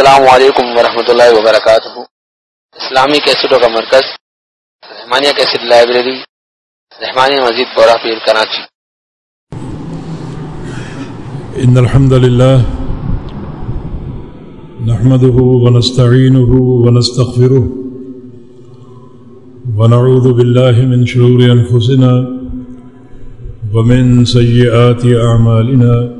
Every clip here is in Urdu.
السلام علیکم ورحمۃ اللہ وبرکاتہ۔ اسلامی کیسٹوں کا مرکز، رحمانیہ کیسٹ لائبریری، رحمانیہ مزید بورا پیر کراچی۔ ان الحمد لله نحمده ونستعينه ونستغفره ونعوذ بالله من شرور انفسنا ومن سيئات اعمالنا۔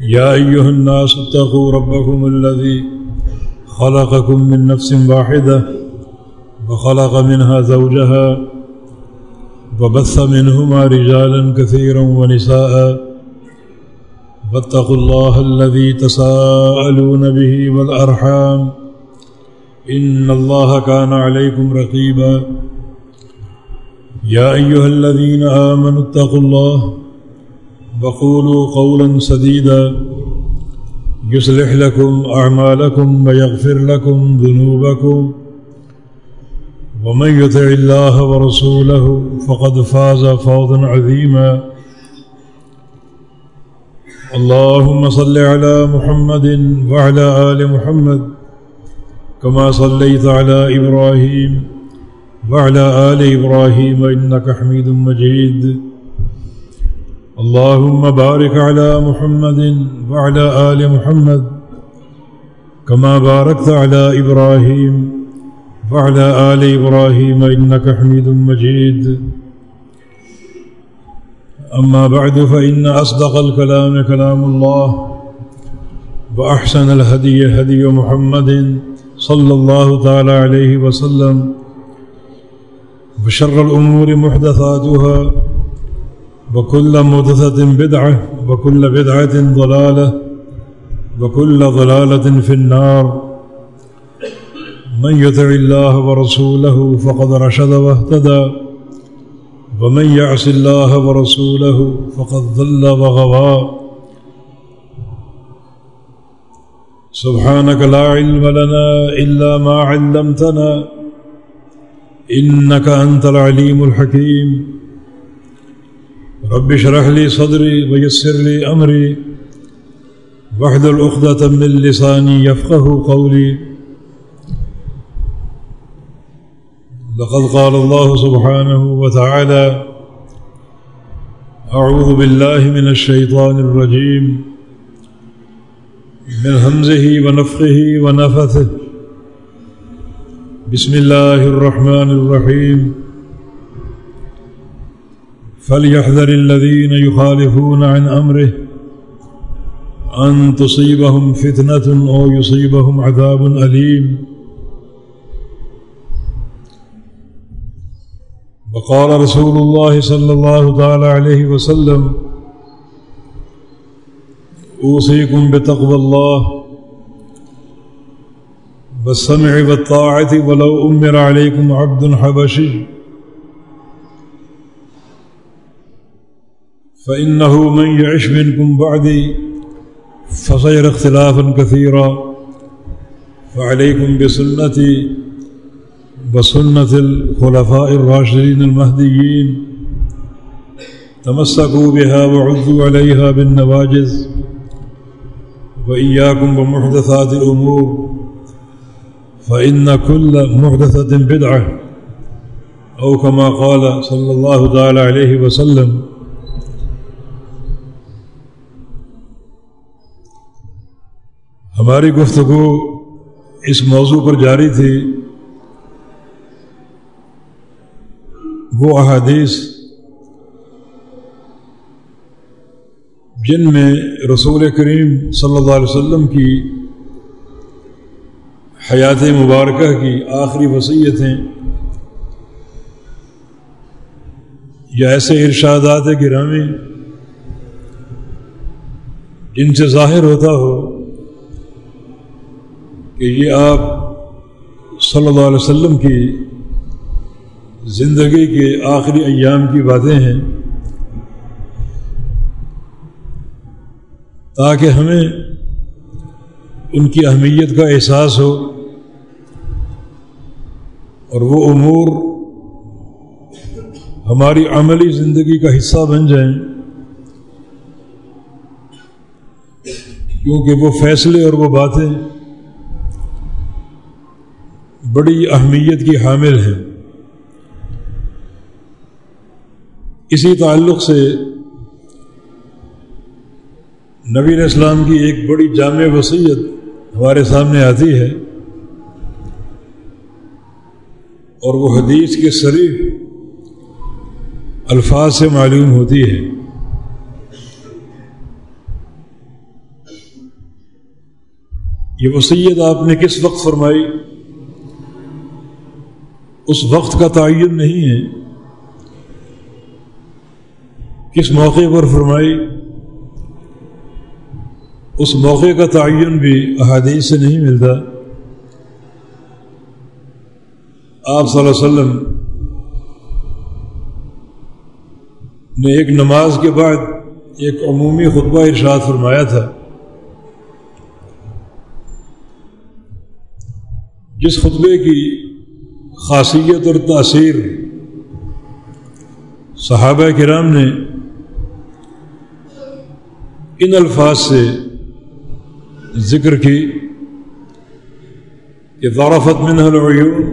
يا ايها الناس اتقوا ربكم الذي خلقكم من نفس واحده وخلق منها زوجها وبث منهما رجالا كثيرا ونساء واتقوا الله الذي تساءلون به والأرحام إن الله كان عليكم رقيبا يا أيها الذين آمنوا اتقوا الله وقولوا قولا سديدا يصلح لكم أعمالكم ويغفر لكم ذنوبكم ومن يطع الله ورسوله فقد فاز فوزا عظيما اللهم صل على محمد وعلى آل محمد كما صليت على إبراهيم وعلى آل إبراهيم إنك حميد مجيد اللهم بارك على محمد وعلى آل محمد كما باركت على إبراهيم وعلى آل إبراهيم إنك حميد مجيد. أما بعد، فإن أصدق الكلام كلام الله وأحسن الهدي هدي محمد صلى الله تعالى عليه وسلم وشر الأمور محدثاتها وكل محدثة بدعة، وكل بدعة ضلالة، وكل ضلالة في النار. من يطع الله ورسوله فقد رشد واهتدى، ومن يعص الله ورسوله فقد ضل وغوى. سبحانك لا علم لنا إلا ما علمتنا، إنك أنت العليم الحكيم. رب اشرح لي صدري ويسر لي أمري. واحلل عقدة من لساني يفقه قولي. لقد قال الله سبحانه وتعالى أعوذ بالله من الشيطان الرجيم. من همزه ونفخه ونفثه. بسم الله الرحمن الرحيم. فليحذر الذين يخالفون عن أمره أن تصيبهم فتنة أو يصيبهم عذاب أليم. وقال رسول الله صلى الله تعالى عليه وسلم، أوصيكم بتقوى الله والسمع والطاعة ولو أمر عليكم عبد حبشي فإنه من يعش منكم بعدي فسير اختلافا كثيرا. فعليكم بسنتي، وسنة الخلفاء الراشدين المهديين. تمسكوا بها وعذوا عليها بالنواجز وإياكم ومحدثات الأمور. فإن كل محدثة بدعة. أو كما قال صلى الله تعالى عليه وسلم ہماری گفتگو اس موضوع پر جاری تھی۔ وہ احادیث جن میں رسول کریم صلی اللہ علیہ وسلم کی حیات مبارکہ کی آخری وصیتیں یا ایسے ارشادات گرامی جن سے ظاہر ہوتا ہو کہ یہ آپ صلی اللہ علیہ وسلم کی زندگی کے آخری ایام کی باتیں ہیں تاکہ ہمیں ان کی اہمیت کا احساس ہو اور وہ امور ہماری عملی زندگی کا حصہ بن جائیں، کیونکہ وہ فیصلے اور وہ باتیں بڑی اہمیت کی حامل ہیں۔ اسی تعلق سے نبی اسلام کی ایک بڑی جامع وصیت ہمارے سامنے آتی ہے اور وہ حدیث کے شریف الفاظ سے معلوم ہوتی ہے۔ یہ وصیت آپ نے کس وقت فرمائی؟ اس وقت کا تعین نہیں ہے۔ کس موقع پر فرمائی؟ اس موقع کا تعین بھی احادیث سے نہیں ملتا۔ آپ صلی اللہ علیہ وسلم نے ایک نماز کے بعد ایک عمومی خطبہ ارشاد فرمایا تھا۔ جس خطبے کی خاصیت اور تاثیر۔ صحابہ کرام نے ان الفاظ سے ذکر کی کہ ضرافت منہ العیون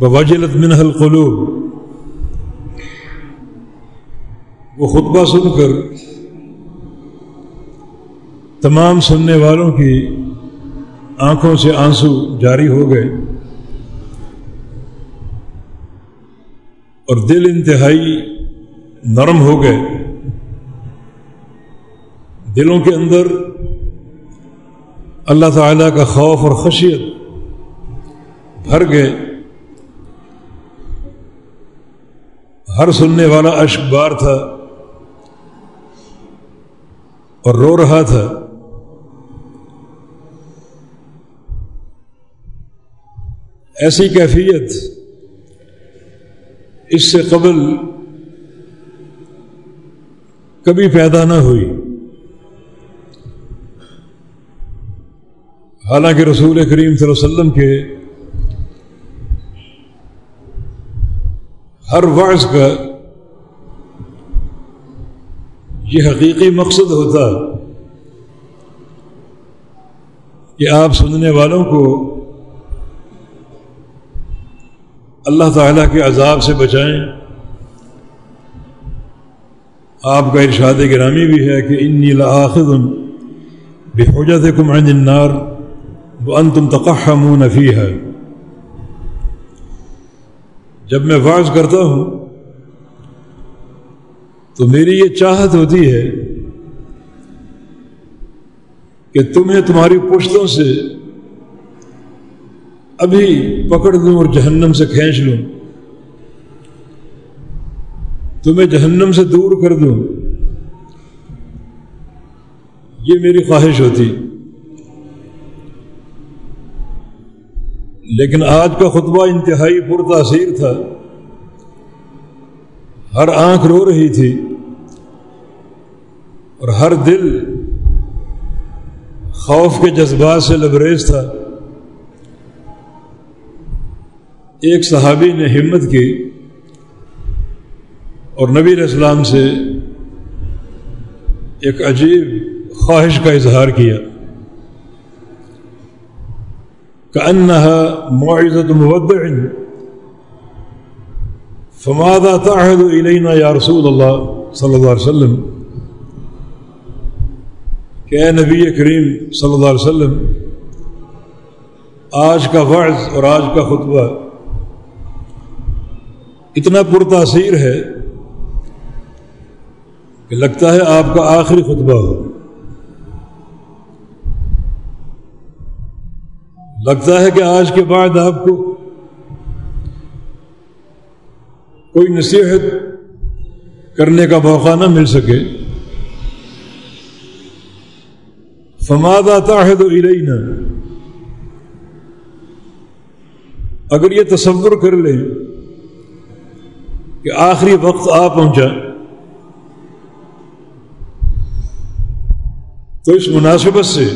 وجلت منہ القلوب۔ وہ خطبہ سن کر تمام سننے والوں کی آنکھوں سے آنسو جاری ہو گئے۔ اور دل انتہائی نرم ہو گئے۔ دلوں کے اندر اللہ تعالیٰ کا خوف اور خشیت بھر گئے۔ ہر سننے والا اشک بار تھا اور رو رہا تھا۔ ایسی کیفیت اس سے قبل کبھی پیدا نہ ہوئی۔ حالانکہ رسول کریم صلی اللہ علیہ وسلم کے ہر وعظ کا یہ حقیقی مقصد ہوتا کہ آپ سننے والوں کو اللہ تعالیٰ کے عذاب سے بچائیں۔ آپ کا ارشاد گرامی بھی ہے کہ انی لاخذ بے حجت کم النار وہ ان تم تقحم نفی ہے جب میں واض کرتا ہوں تو میری یہ چاہت ہوتی ہے کہ تمہیں تمہاری پشتوں سے ابھی پکڑ دوں اور جہنم سے کھینچ لوں۔ تمہیں جہنم سے دور کر دوں۔ یہ میری خواہش ہوتی۔ لیکن آج کا خطبہ انتہائی پر تاثیر تھا۔ ہر آنکھ رو رہی تھی۔ اور ہر دل خوف کے جذبات سے لبریز تھا۔ ایک صحابی نے ہمت کی اور نبی اسلام سے ایک عجیب خواہش کا اظہار کیا کہ انہا معزت مودع فمادا تعہد علینا یا رسول اللہ صلی اللہ علیہ وسلم کہ اے نبی کریم صلی اللہ علیہ وسلم، آج کا وعظ اور آج کا خطبہ اتنا پرتاثیر ہے کہ لگتا ہے آپ کا آخری خطبہ ہو۔ لگتا ہے کہ آج کے بعد آپ کو کوئی نصیحت کرنے کا موقع نہ مل سکے۔ فمادہ تاحد و علینا اگر یہ تصور کر لیں کہ آخری وقت آ پہنچا تو اس مناسبت سے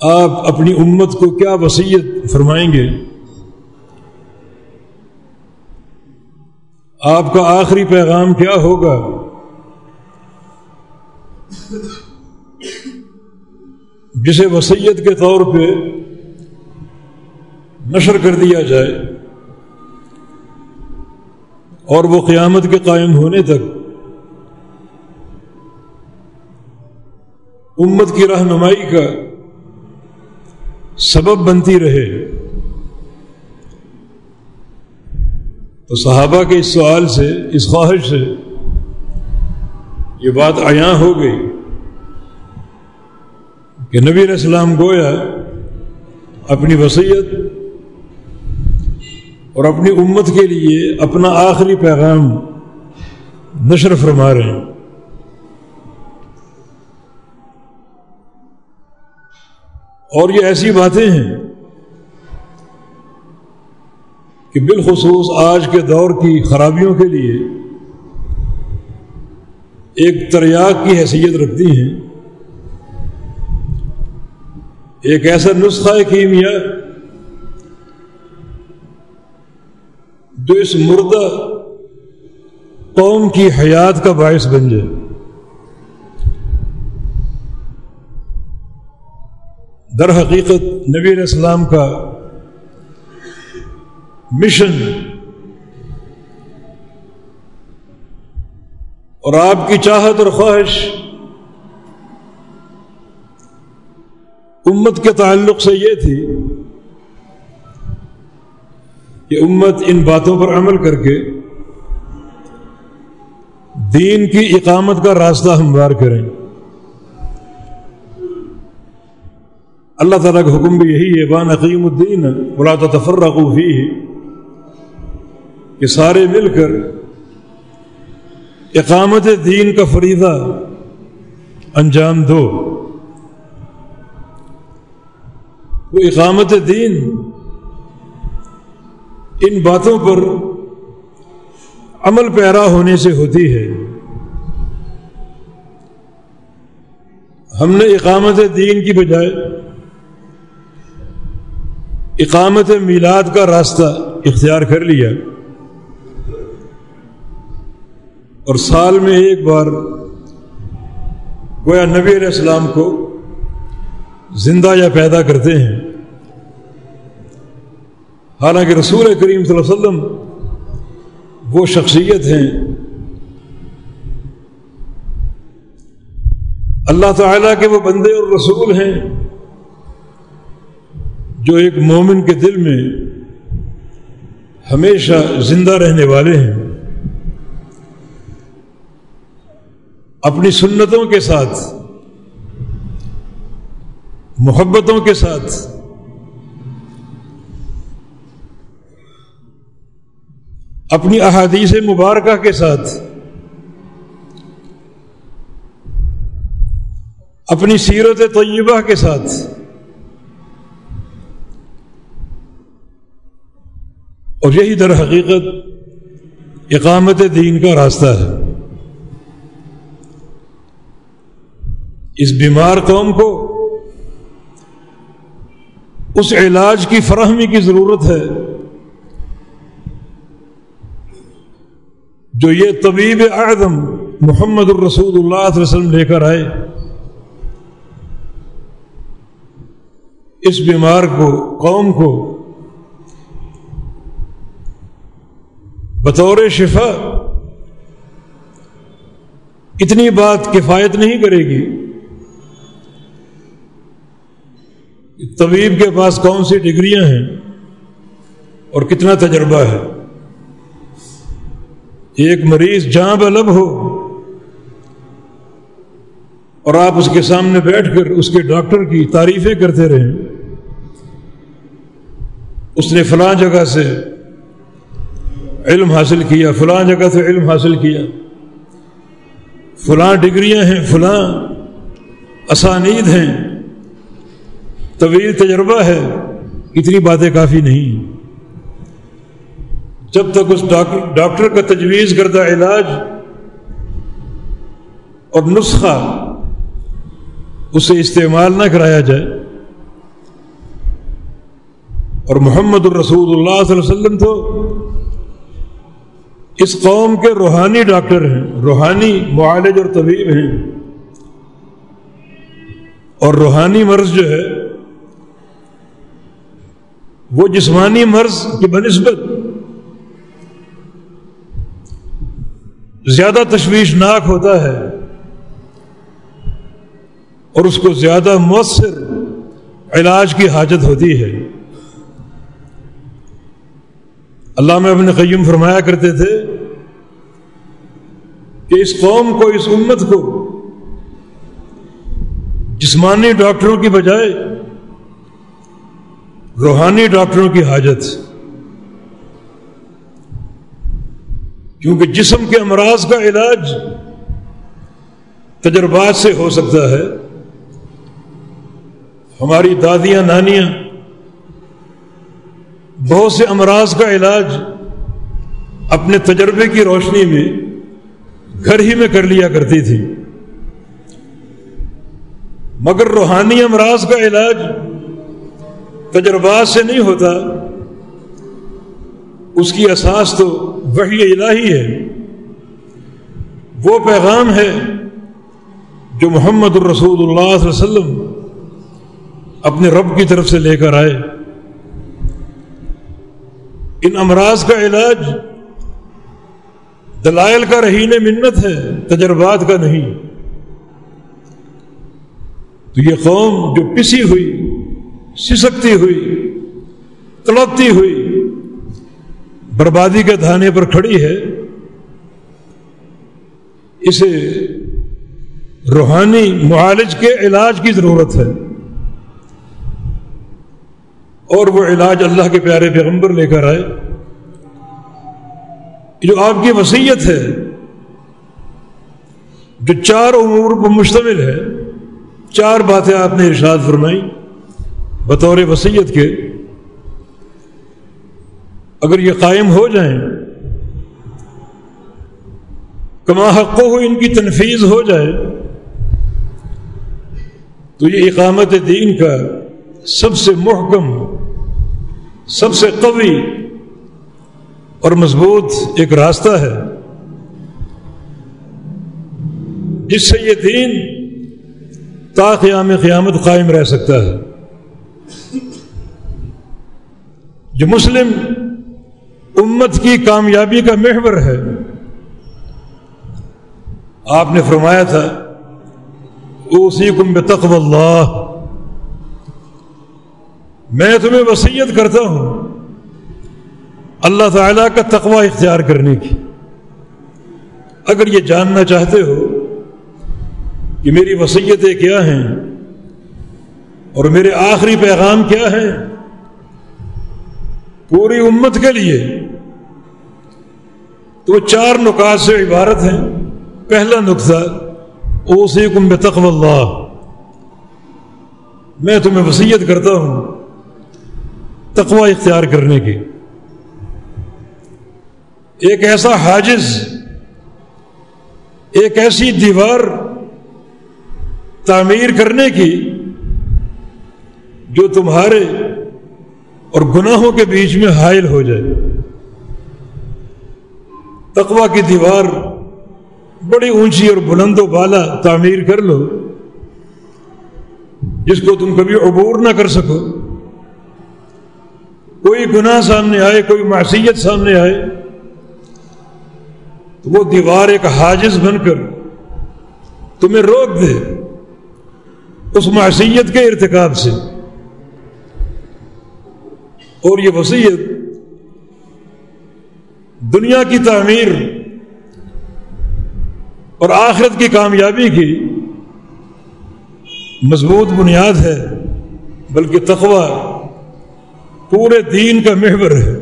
آپ اپنی امت کو کیا وسیعت فرمائیں گے؟ آپ کا آخری پیغام کیا ہوگا؟ جسے وسیعت کے طور پہ نشر کر دیا جائے۔ اور وہ قیامت کے قائم ہونے تک امت کی رہنمائی کا سبب بنتی رہے۔ تو صحابہ کے اس سوال سے، اس خواہش سے یہ بات عیاں ہو گئی کہ نبی علیہ السلام گویا اپنی وصیت اور اپنی امت کے لیے اپنا آخری پیغام نشر فرما رہے ہیں۔ اور یہ ایسی باتیں ہیں کہ بالخصوص آج کے دور کی خرابیوں کے لیے ایک تریاق کی حیثیت رکھتی ہیں۔ ایک ایسا نسخہ کیمیا جو اس مردہ قوم کی حیات کا باعث بن جائے۔ در حقیقت نبی علیہ السلام کا مشن اور آپ کی چاہت اور خواہش امت کے تعلق سے یہ تھی کہ امت ان باتوں پر عمل کر کے دین کی اقامت کا راستہ ہموار کریں۔ اللہ تعالیٰ کا حکم بھی یہی ہے بان عقیم الدین بلا تفرقی کہ سارے مل کر اقامت دین کا فریضہ انجام دو۔ وہ اقامت دین ان باتوں پر عمل پیرا ہونے سے ہوتی ہے۔ ہم نے اقامت دین کی بجائے اقامت میلاد کا راستہ اختیار کر لیا۔ اور سال میں ایک بار گویا نبی علیہ السلام کو زندہ یا پیدا کرتے ہیں۔ حالانکہ رسول کریم صلی اللہ علیہ وسلم وہ شخصیت ہیں۔ اللہ تعالیٰ کے وہ بندے اور رسول ہیں جو ایک مومن کے دل میں ہمیشہ زندہ رہنے والے ہیں۔ اپنی سنتوں کے ساتھ، محبتوں کے ساتھ اپنی احادیث مبارکہ کے ساتھ، اپنی سیرت طیبہ کے ساتھ، اور یہی در حقیقت اقامت دین کا راستہ ہے۔ اس بیمار قوم کو اس علاج کی فراہمی کی ضرورت ہے۔ جو یہ طبیب اعظم محمد الرسول اللہ علیہ وسلم لے کر آئے، اس بیمار کو، قوم کو بطور شفا اتنی بات کفایت نہیں کرے گی۔ طبیب کے پاس کون سی ڈگریاں ہیں اور کتنا تجربہ ہے؟ ایک مریض جہاں بلب ہو اور آپ اس کے سامنے بیٹھ کر اس کے ڈاکٹر کی تعریفیں کرتے رہیں۔ اس نے فلاں جگہ سے علم حاصل کیا، فلاں جگہ سے علم حاصل کیا۔ فلاں ڈگریاں ہیں، فلاں اسانید ہیں۔ طویل تجربہ ہے، اتنی باتیں کافی نہیں۔ جب تک اس ڈاکٹر کا تجویز کردہ علاج اور نسخہ اسے استعمال نہ کرایا جائے اور محمد الرسول اللہ صلی اللہ علیہ وسلم تو اس قوم کے روحانی ڈاکٹر ہیں، روحانی معالج اور طبیب ہیں۔ اور روحانی مرض جو ہے، وہ جسمانی مرض کی بنسبت زیادہ تشویشناک ہوتا ہے اور اس کو زیادہ مؤثر علاج کی حاجت ہوتی ہے۔ اللہ میں اپنے قیم فرمایا کرتے تھے کہ اس قوم کو، اس امت کو جسمانی ڈاکٹروں کی بجائے روحانی ڈاکٹروں کی حاجت کیونکہ جسم کے امراض کا علاج تجربات سے ہو سکتا ہے۔ ہماری دادیاں، نانیاں، بہت سے امراض کا علاج اپنے تجربے کی روشنی میں گھر ہی میں کر لیا کرتی تھی۔ مگر روحانی امراض کا علاج تجربات سے نہیں ہوتا۔ اس کی اساس تو وہی الہی ہے۔ وہ پیغام ہے جو محمد الرسول اللہ صلی اللہ علیہ وسلم اپنے رب کی طرف سے لے کر آئے۔ ان امراض کا علاج دلائل کا رہین منت ہے، تجربات کا نہیں۔ تو یہ قوم جو پسی ہوئی، سسکتی ہوئی، تڑپتی ہوئی بربادی کے دھانے پر کھڑی ہے، اسے روحانی معالج کے علاج کی ضرورت ہے۔ اور وہ علاج اللہ کے پیارے پیغمبر لے کر آئے۔ جو آپ کی وسیعت ہے، جو چار امور پر مشتمل ہے، چار باتیں آپ نے ارشاد فرمائی بطور وسیعت کے۔ اگر یہ قائم ہو جائیں، کما حق ہو ان کی تنفیذ ہو جائے، تو یہ اقامت دین کا سب سے محکم، سب سے قوی اور مضبوط ایک راستہ ہے۔ جس سے یہ دین تا قیام قیامت قائم رہ سکتا ہے۔ جو مسلم امت کی کامیابی کا محور ہے۔ آپ نے فرمایا تھا اسی کم تقو اللہ۔ میں تمہیں وسیعت کرتا ہوں اللہ تعالیٰ کا تقوی اختیار کرنے کی۔ اگر یہ جاننا چاہتے ہو کہ میری وسیعتیں کیا ہیں اور میرے آخری پیغام کیا ہیں، پوری امت کے لیے تو چار نکات سے عبارت ہیں۔ پہلا نقطہ اوسی کم تقو اللہ۔ میں تمہیں وسیعت کرتا ہوں تقوی اختیار کرنے کی۔ ایک ایسا حاجز، ایک ایسی دیوار تعمیر کرنے کی جو تمہارے اور گناہوں کے بیچ میں حائل ہو جائے۔ تقوا کی دیوار بڑی اونچی اور بلند و بالا تعمیر کر لو، جس کو تم کبھی عبور نہ کر سکو۔ کوئی گناہ سامنے آئے، کوئی معصیت سامنے آئے، تو وہ دیوار ایک حاجز بن کر تمہیں روک دے اس معصیت کے ارتکاب سے۔ اور یہ وسیعت دنیا کی تعمیر اور آخرت کی کامیابی کی مضبوط بنیاد ہے، بلکہ تقوی پورے دین کا محور ہے۔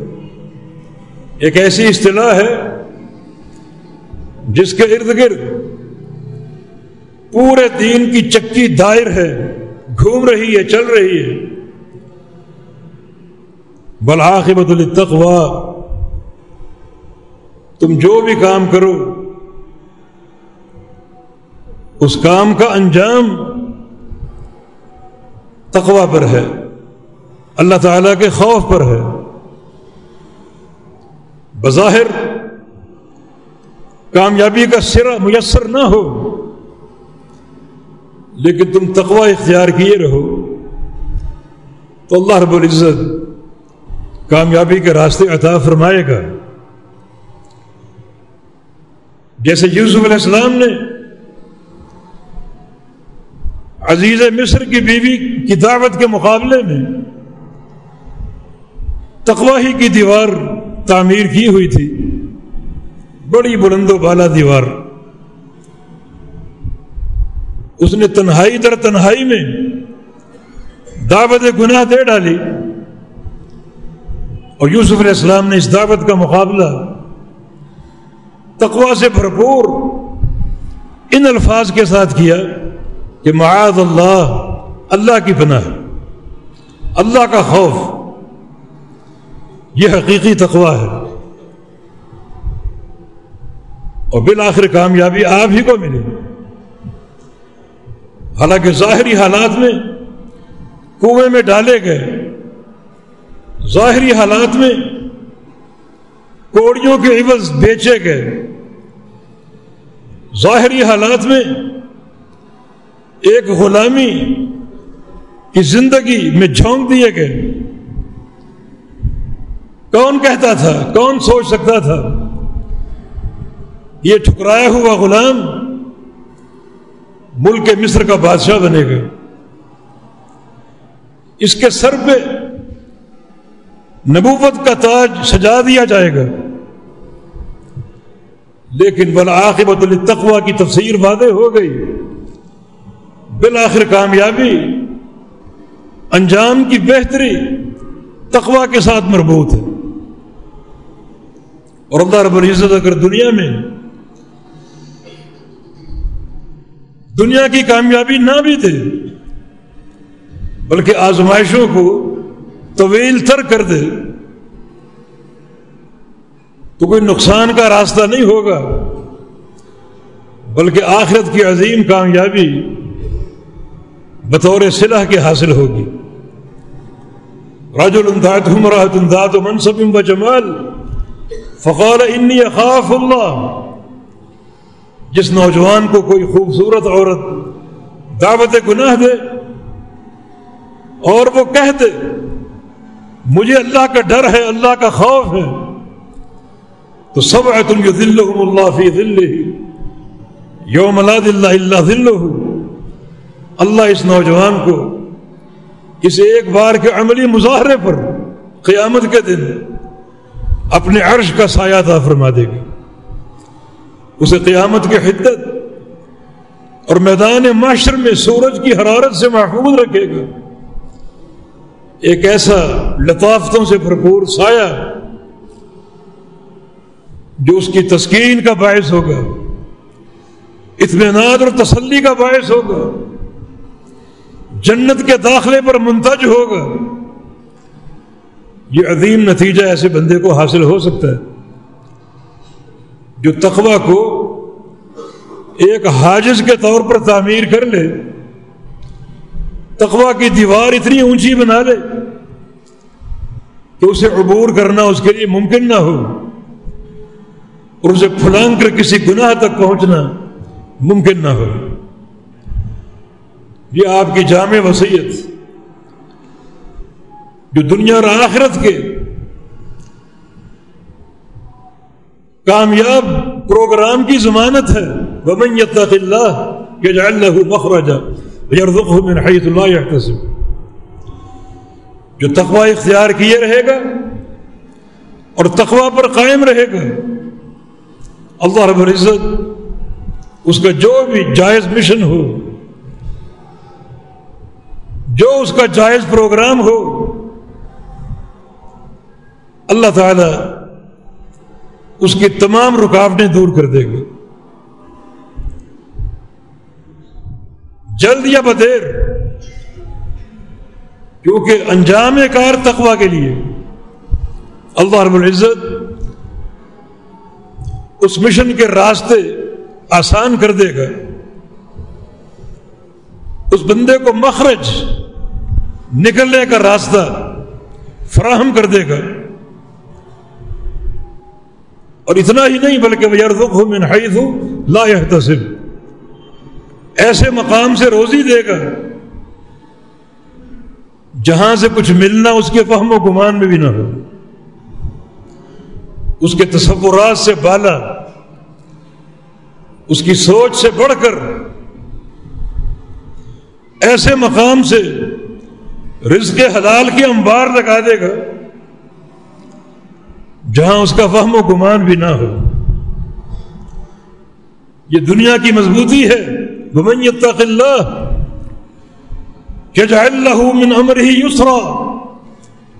ایک ایسی اصطلاح ہے جس کے ارد گرد پورے دین کی چکی دائر ہے، گھوم رہی ہے، چل رہی ہے۔ بلاخبت التقوا تم جو بھی کام کرو، اس کام کا انجام تقوا پر ہے، اللہ تعالی کے خوف پر ہے۔ بظاہر، کامیابی کا سرا میسر نہ ہو، لیکن تم تقوا اختیار کیے رہو۔ تو اللہ رب العزت کامیابی کے راستے عطا فرمائے گا۔ جیسے یوسف علیہ السلام نے عزیز مصر کی بیوی کی دعوت کے مقابلے میں تقواہی کی دیوار تعمیر کی ہوئی تھی۔ بڑی بلند و بالا دیوار۔ اس نے تنہائی در تنہائی میں دعوت گناہ دے ڈالی۔ اور یوسف علیہ السلام نے اس دعوت کا مقابلہ تقوا سے بھرپور ان الفاظ کے ساتھ کیا کہ معاذ اللہ اللہ کی پناہ۔ اللہ کا خوف، یہ حقیقی تقوا ہے۔ اور بالآخر کامیابی آپ ہی کو ملے حالانکہ ظاہری حالات میں کنویں میں ڈالے گئے۔ ظاہری حالات میں کوڑیوں کے عوض بیچے گئے۔ ظاہری حالات میں ایک غلامی کی زندگی میں جھونک دیے گئے۔ کون کہتا تھا؟ کون سوچ سکتا تھا؟ یہ ٹھکرایا ہوا غلام ملک مصر کا بادشاہ بنے گا۔ اس کے سر پہ نبوت کا تاج سجا دیا جائے گا۔ لیکن بالآخبت التقوا کی تفسیر واضح ہو گئی۔ بالآخر کامیابی، انجام کی بہتری تقوا کے ساتھ مربوط ہے۔ اور اللہ رب العزت اگر دنیا میں دنیا کی کامیابی نہ بھی دے، بلکہ آزمائشوں کو طویل تر کر دے تو کوئی نقصان کا راستہ نہیں ہوگا، بلکہ آخرت کی عظیم کامیابی بطور صلح کے حاصل ہوگی۔ راج الداط حمراۃ الداد و منصب و جمال، فقال انی اخاف اللہ۔ جس نوجوان کو کوئی خوبصورت عورت دعوت گناہ دے اور وہ کہہ دے، مجھے اللہ کا ڈر ہے، اللہ کا خوف ہے۔ تو سب ہے تم جو دل اللہ فی دل یوم اللہ دلّہ اللہ دل اللہ اس نوجوان کو اس ایک بار کے عملی مظاہرے پر قیامت کے دن اپنے عرش کا سایہ تھا فرما دے گا اسے قیامت کی حدت اور میدان معاشر میں سورج کی حرارت سے محفوظ رکھے گا۔ ایک ایسا لطافتوں سے بھرپور سایہ جو اس کی تسکین کا باعث ہوگا، اطمینان اور تسلی کا باعث ہوگا، جنت کے داخلے پر منتج ہوگا۔ یہ عظیم نتیجہ ایسے بندے کو حاصل ہو سکتا ہے جو تقوی کو ایک حاجز کے طور پر تعمیر کر لے تقوا کی دیوار اتنی اونچی بنا لے کہ اسے عبور کرنا اس کے لیے ممکن نہ ہو۔ اور اسے پھلانگ کر کسی گناہ تک پہنچنا ممکن نہ ہو۔ یہ آپ کی جامع وسیعت جو دنیا اور آخرت کے کامیاب پروگرام کی ضمانت ہے۔ ومن يتق اللہ يجعل له مخرجا ويرزقه من حيث لا يحتسب۔ جو تقوی اختیار کیے رہے گا اور تقوی پر قائم رہے گا۔ اللہ رب العزت اس کا جو بھی جائز مشن ہو، جو اس کا جائز پروگرام ہو، اللہ تعالی اس کی تمام رکاوٹیں دور کر دے گا۔ جلد یا بدیر، کیونکہ انجام کار تقوا کے لیے اللہ رب العزت اس مشن کے راستے آسان کر دے گا اس بندے کو مخرج نکلنے کا راستہ فراہم کر دے گا اور اتنا ہی نہیں بلکہ وہ یارزق ہو من حیث ہو لا يحتسب۔ ایسے مقام سے روزی دے گا۔ جہاں سے کچھ ملنا اس کے فہم و گمان میں بھی نہ ہو۔ اس کے تصورات سے بالا، اس کی سوچ سے بڑھ کر، ایسے مقام سے رزق حلال کی انبار لگا دے گا، جہاں اس کا فہم و گمان بھی نہ ہو۔ یہ دنیا کی مضبوطی ہے۔ بمن يتق اللہ يجعل له من امره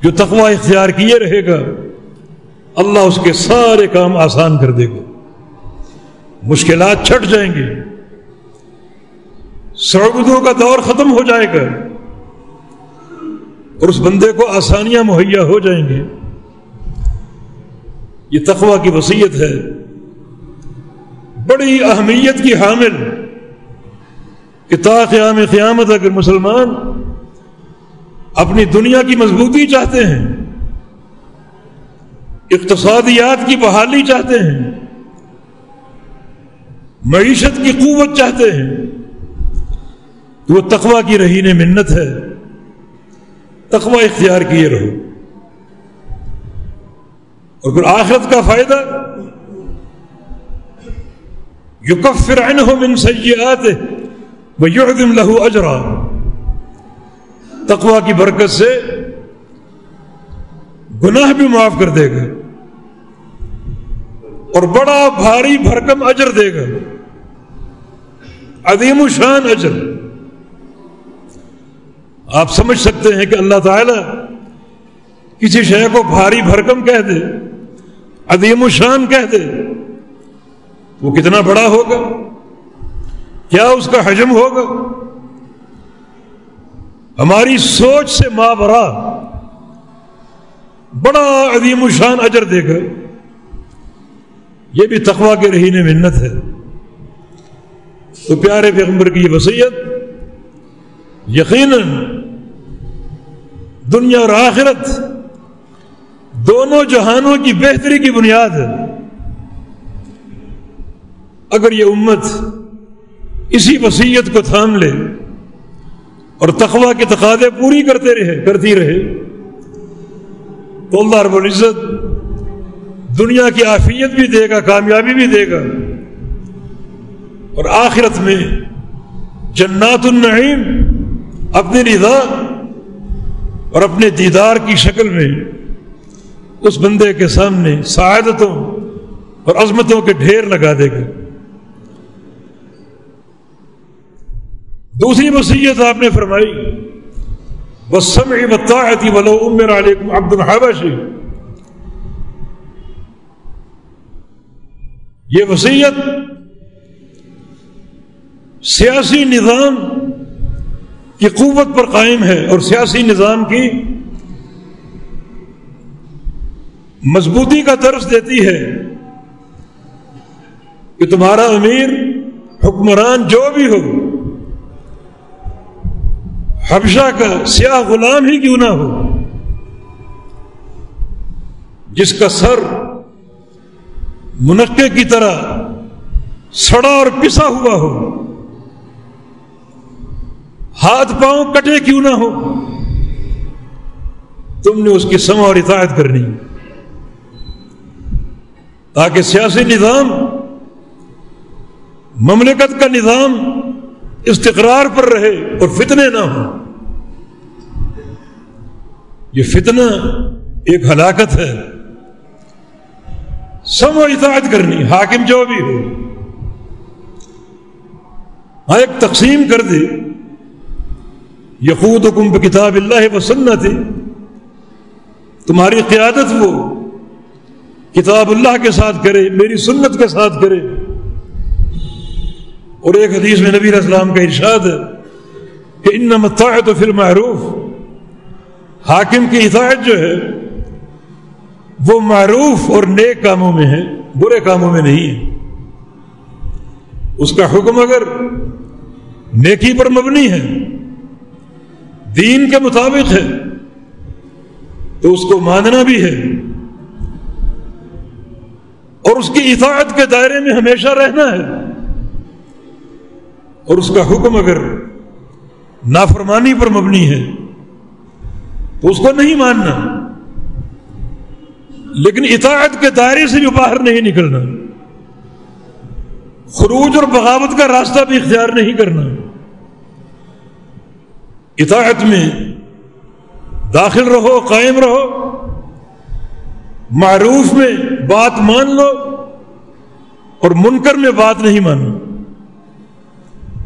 جو تقوی اختیار کیے رہے گا۔ اللہ اس کے سارے کام آسان کر دے گا۔ مشکلات چھٹ جائیں گے سعودوں کا دور ختم ہو جائے گا۔ اور اس بندے کو آسانیاں مہیا ہو جائیں گے یہ تقوی کی وصیت ہے۔ بڑی اہمیت کی حامل۔ تا قیام قیامت اگر مسلمان اپنی دنیا کی مضبوطی چاہتے ہیں اقتصادیات کی بحالی چاہتے ہیں، معیشت کی قوت چاہتے ہیں، تو وہ تقوا کی رہین منت ہے۔ تقوا اختیار کیے رہو۔ اور پھر آخرت کا فائدہ، یکفر عنہ من سیئات وہ لہو اجرا۔ تقوا کی برکت سے گناہ بھی معاف کر دے گا۔ اور بڑا بھاری بھرکم اجر دے گا۔ عدیم شان اجر۔ آپ سمجھ سکتے ہیں کہ اللہ تعالی کسی شے کو بھاری بھرکم کہہ دے عدیم شان کہہ دے، وہ کتنا بڑا ہوگا؟ کیا اس کا حجم ہوگا؟ ہماری سوچ سے ماورا بڑا عظیم شان اجر دے گا۔ یہ بھی تقوا کے رہی منت ہے۔ تو پیارے پیغمبر کی یہ وسیعت یقیناً دنیا اور آخرت دونوں جہانوں کی بہتری کی بنیاد ہے۔ اگر یہ امت اسی وسیعت کو تھام لے اور تقوا کے تقاضے پوری کرتے رہے، کرتی رہے، تو اللہ رب العزت دنیا کی آفیت بھی دے گا، کامیابی بھی دے گا۔ اور آخرت میں جنات النعیم اپنی رضا اور اپنے دیدار کی شکل میں اس بندے کے سامنے سعادتوں اور عظمتوں کے ڈھیر لگا دے گا۔ دوسری وصیت آپ نے فرمائی بس سمعی بطاعتی ولو امر علیکم عبد الحبشی یہ وصیت سیاسی نظام کی قوت پر قائم ہے اور سیاسی نظام کی مضبوطی کا درس دیتی ہے کہ تمہارا امیر، حکمران جو بھی ہو، حبشہ کا سیاہ غلام ہی کیوں نہ ہو؟ جس کا سر منقع کی طرح سڑا اور پسا ہوا ہو۔ ہاتھ پاؤں کٹے کیوں نہ ہو۔ تم نے اس کی سما اور اطاعت کرنی۔ تاکہ سیاسی نظام، مملکت کا نظام استقرار پر رہے اور فتنے نہ ہوں۔ یہ فتنہ ایک ہلاکت ہے۔ سم و اطاعت کرنی حاکم جو بھی ہو۔ ہاں ایک تقسیم کر دے۔ یقود حکم کتاب اللہ و سنت۔ تمہاری قیادت وہ کتاب اللہ کے ساتھ کرے، میری سنت کے ساتھ کرے۔ اور ایک حدیث میں نبی اسلام کا ارشاد ہے کہ ان نمتا تو پھر معروف حاکم کی اطاعت جو ہے وہ معروف اور نیک کاموں میں ہے برے کاموں میں نہیں ہے اس کا حکم اگر نیکی پر مبنی ہے، دین کے مطابق ہے، تو اس کو ماننا بھی ہے۔ اور اس کی اطاعت کے دائرے میں ہمیشہ رہنا ہے۔ اور اس کا حکم اگر نافرمانی پر مبنی ہے، تو اس کو نہیں ماننا۔ لیکن اطاعت کے دائرے سے بھی باہر نہیں نکلنا۔ خروج اور بغاوت کا راستہ بھی اختیار نہیں کرنا۔ اطاعت میں داخل رہو، قائم رہو۔ معروف میں بات مان لو اور منکر میں بات نہیں مانو۔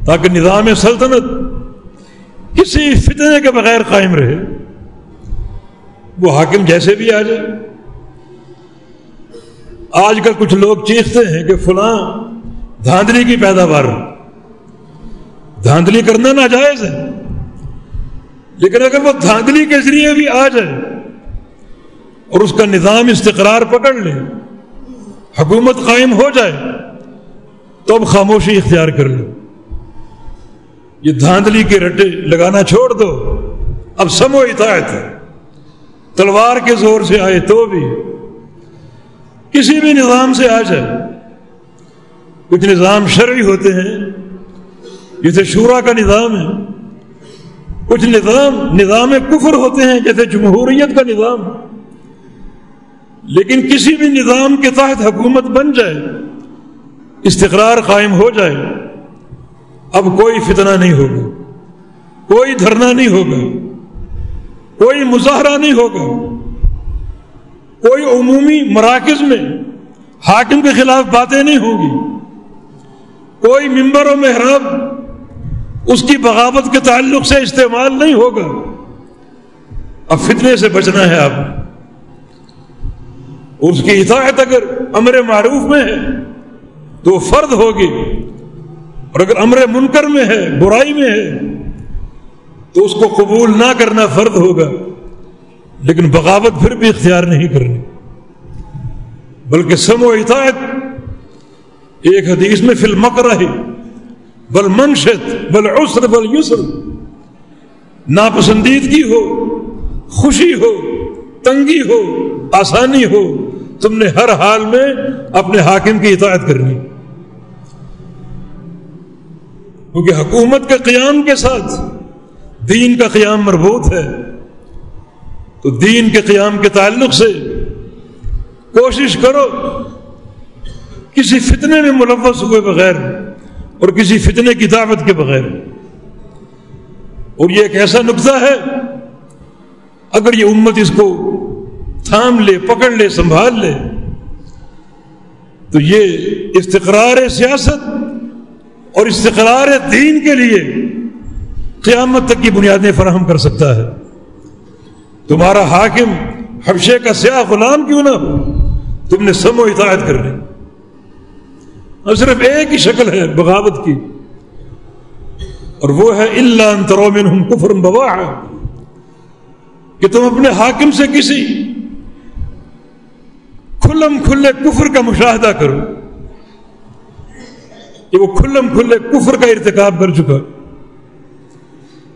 تاکہ نظام سلطنت کسی فتنے کے بغیر قائم رہے۔ وہ حاکم جیسے بھی آ جائے۔ آج کل کچھ لوگ چیختے ہیں کہ فلاں دھاندلی کی پیداوار، دھاندلی کرنا ناجائز ہے۔ لیکن اگر وہ دھاندلی کے ذریعے بھی آ جائے اور اس کا نظام استقرار پکڑ لے، حکومت قائم ہو جائے، تو اب خاموشی اختیار کر لو۔ یہ دھاندلی کے رٹے لگانا چھوڑ دو۔ اب سمو اطاعت ہے۔ تلوار کے زور سے آئے تو بھی کسی بھی نظام سے آ جائے، کچھ نظام شرعی ہوتے ہیں، جیسے شورا کا نظام ہے، کچھ نظام نظام کفر ہوتے ہیں، جیسے جمہوریت کا نظام لیکن کسی بھی نظام کے تحت حکومت بن جائے، استقرار قائم ہو جائے، اب کوئی فتنہ نہیں ہوگا، کوئی دھرنا نہیں ہوگا، کوئی مظاہرہ نہیں ہوگا۔ کوئی عمومی مراکز میں حاکم کے خلاف باتیں نہیں ہوں گی کوئی ممبر و محراب اس کی بغاوت کے تعلق سے استعمال نہیں ہوگا۔ اب فتنے سے بچنا ہے آپ۔ اس کی اطاعت اگر امر معروف میں ہے تو فرد ہوگی۔ اور اگر امر منکر میں ہے، برائی میں ہے، تو اس کو قبول نہ کرنا فرد ہوگا۔ لیکن بغاوت پھر بھی اختیار نہیں کرنی۔ بلکہ سم و اطاعت ایک حدیث میں فلم رہی بل منشت بل عسر بل یسر۔ ناپسندیدگی ہو، خوشی ہو، تنگی ہو، آسانی ہو، تم نے ہر حال میں اپنے حاکم کی اطاعت کرنی۔ کیونکہ حکومت کے قیام کے ساتھ دین کا قیام مربوط ہے۔ تو دین کے قیام کے تعلق سے کوشش کرو کسی فتنے میں ملوث ہوئے بغیر اور کسی فتنے کی دعوت کے بغیر۔ اور یہ ایک ایسا نقطہ ہے، اگر یہ امت اس کو تھام لے، پکڑ لے، سنبھال لے، تو یہ استقرار سیاست اور استقرار دین کے لیے قیامت تک کی بنیادیں فراہم کر سکتا ہے۔ تمہارا حاکم حبشے کا سیاہ غلام کیوں نہ ہو؟ تم نے سم و اطاعت کر لی۔ اور صرف ایک ہی شکل ہے بغاوت کی۔ اور وہ ہے اللہ انترومن ہم کفر بوا کہ تم اپنے حاکم سے کسی کھلم کھلے کفر کا مشاہدہ کرو۔ کہ وہ کھلم کھلے کفر کا ارتکاب کر چکا۔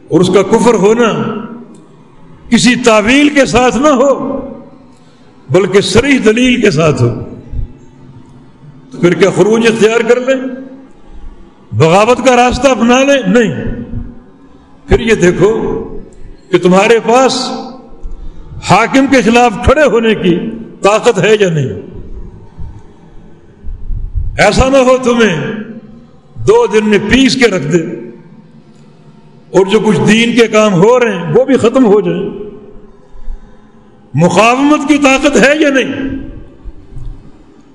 اور اس کا کفر ہونا کسی تعویل کے ساتھ نہ ہو، بلکہ سریح دلیل کے ساتھ ہو۔ تو پھر کیا خروج اختیار کر لیں؟ بغاوت کا راستہ اپنا لیں؟ نہیں۔ پھر یہ دیکھو کہ تمہارے پاس حاکم کے خلاف کھڑے ہونے کی طاقت ہے یا نہیں۔ ایسا نہ ہو تمہیں دو دن میں پیس کے رکھ دے۔ اور جو کچھ دین کے کام ہو رہے ہیں، وہ بھی ختم ہو جائیں۔ مقاومت کی طاقت ہے یا نہیں؟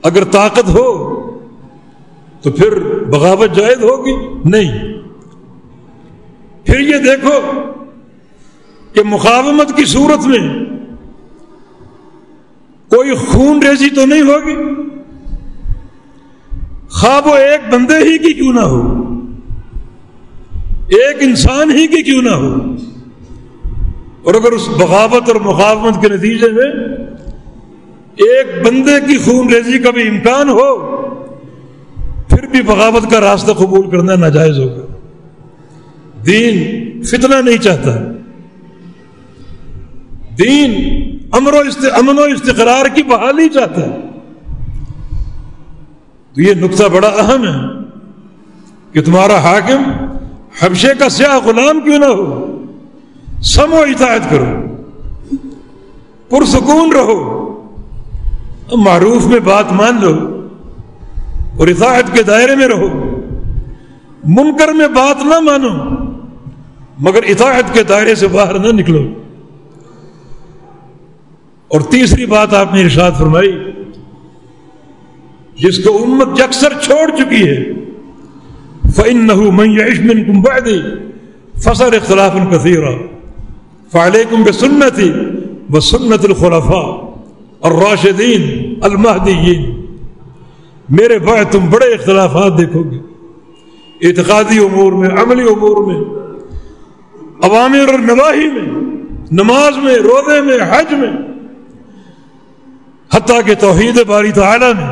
اگر طاقت ہو، تو پھر بغاوت جائز ہوگی؟ نہیں۔ پھر یہ دیکھو کہ مقاومت کی صورت میں کوئی خون ریزی تو نہیں ہوگی؟ خواب و ایک بندے ہی کی کیوں نہ ہو؟ ایک انسان ہی کی کیوں نہ ہو؟ اور اگر اس بغاوت اور مقاومت کے نتیجے میں ایک بندے کی خون ریزی کا بھی امکان ہو، پھر بھی بغاوت کا راستہ قبول کرنا ناجائز ہوگا۔ دین فتنہ نہیں چاہتا۔ دین امر و امن و استقرار کی بحالی چاہتا ہے۔ تو یہ نقطہ بڑا اہم ہے کہ تمہارا حاکم حبشے کا سیاہ غلام کیوں نہ ہو؟ سم و اطاعت کرو۔ پرسکون رہو۔ معروف میں بات مان لو اور اطاعت کے دائرے میں رہو۔ منکر میں بات نہ مانو، مگر اطاعت کے دائرے سے باہر نہ نکلو۔ اور تیسری بات آپ نے ارشاد فرمائی، جس کو امت یکسر چھوڑ چکی ہے فن نہ میں کم دے فصل اختلاف ان کثیرہ فعلے کم بے سنت ہی وہ سنت اور میرے بعد تم بڑے اختلافات دیکھو گے. اعتقادی امور میں، عملی امور میں، عوامر اور نواحی میں، نماز میں، روزے میں، حج میں، حتیٰ کہ توحید باری تعالی میں